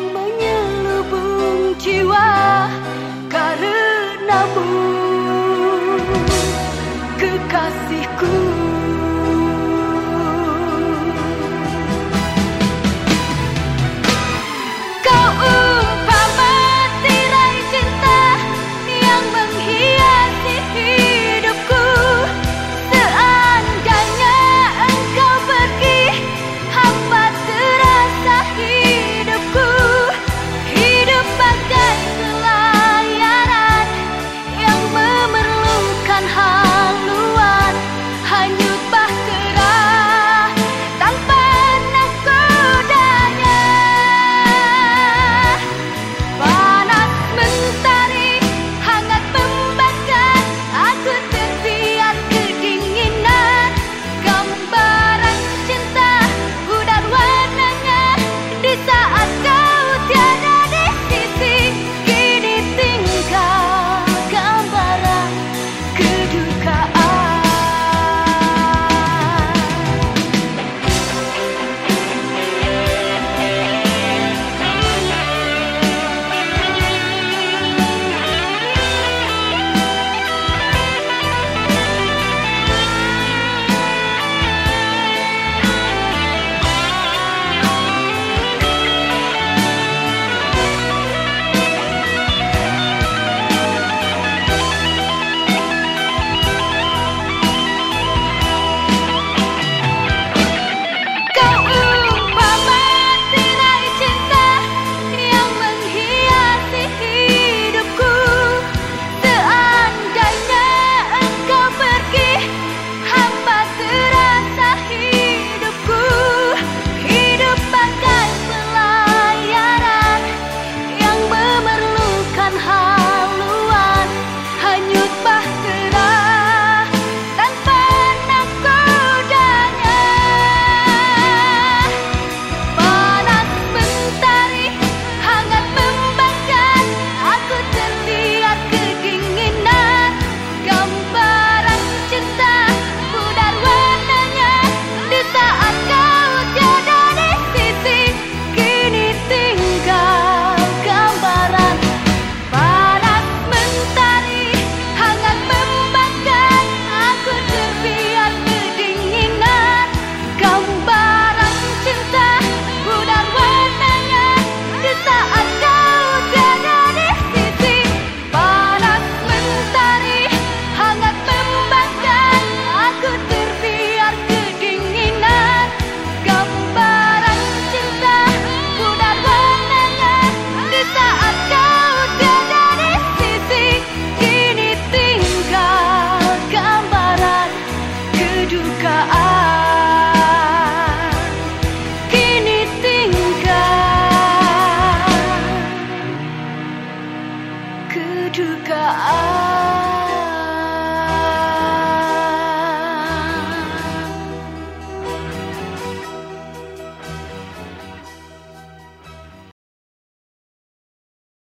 đang bỡ ngỡ